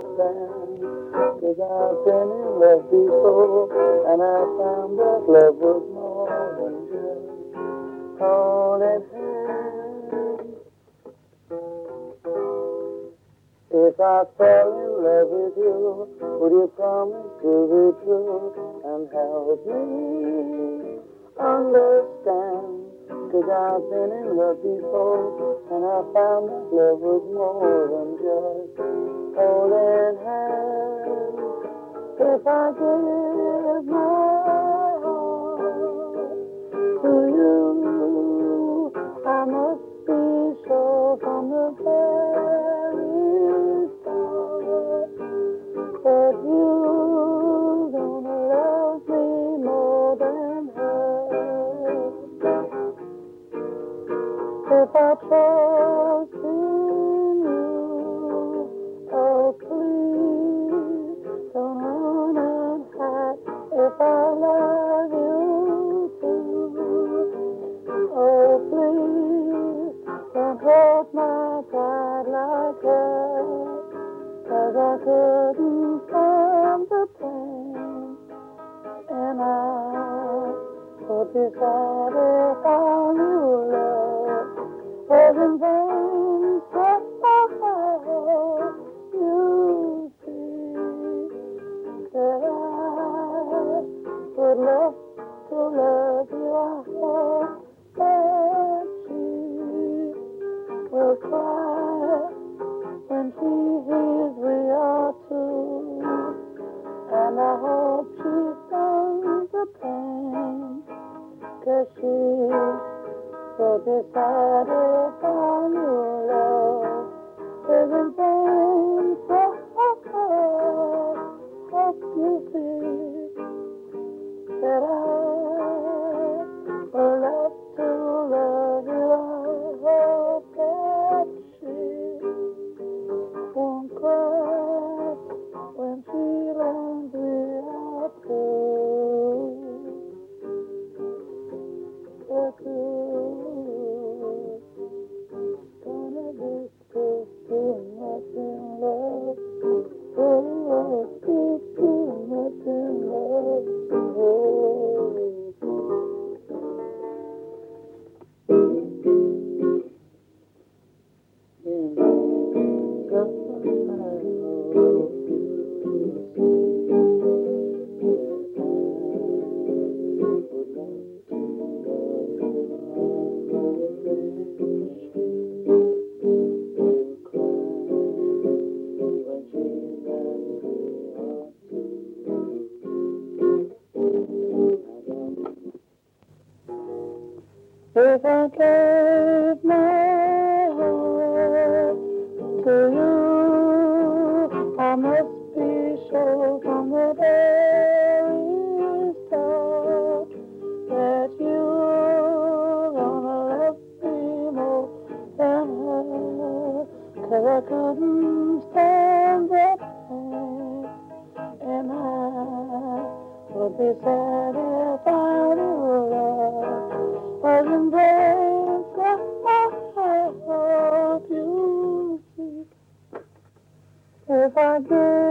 understand. Cause I've been in love before, and I found that love was more than just holding hands. If I fell in love with you, would you promise to be true and help me understand? Cause I've been in love before, and I found that love was more than just holding hands. If I give my heart to you, I must be sure from the very start that you're gonna love me more than her. If I trust in If I love you too, oh please don't hurt my pride like that. 'Cause I couldn't stand the pain, and I would be love to love you. I hope that she will cry when she hears we are two. And I hope she feels the pain, cause she will be sad if all your love is in vain. So hope you see If I gave my heart to you, I must be sure from the very start that you're gonna love me more than her. 'Cause I couldn't stand that pain, and I would be sad if I knew So you. see if I give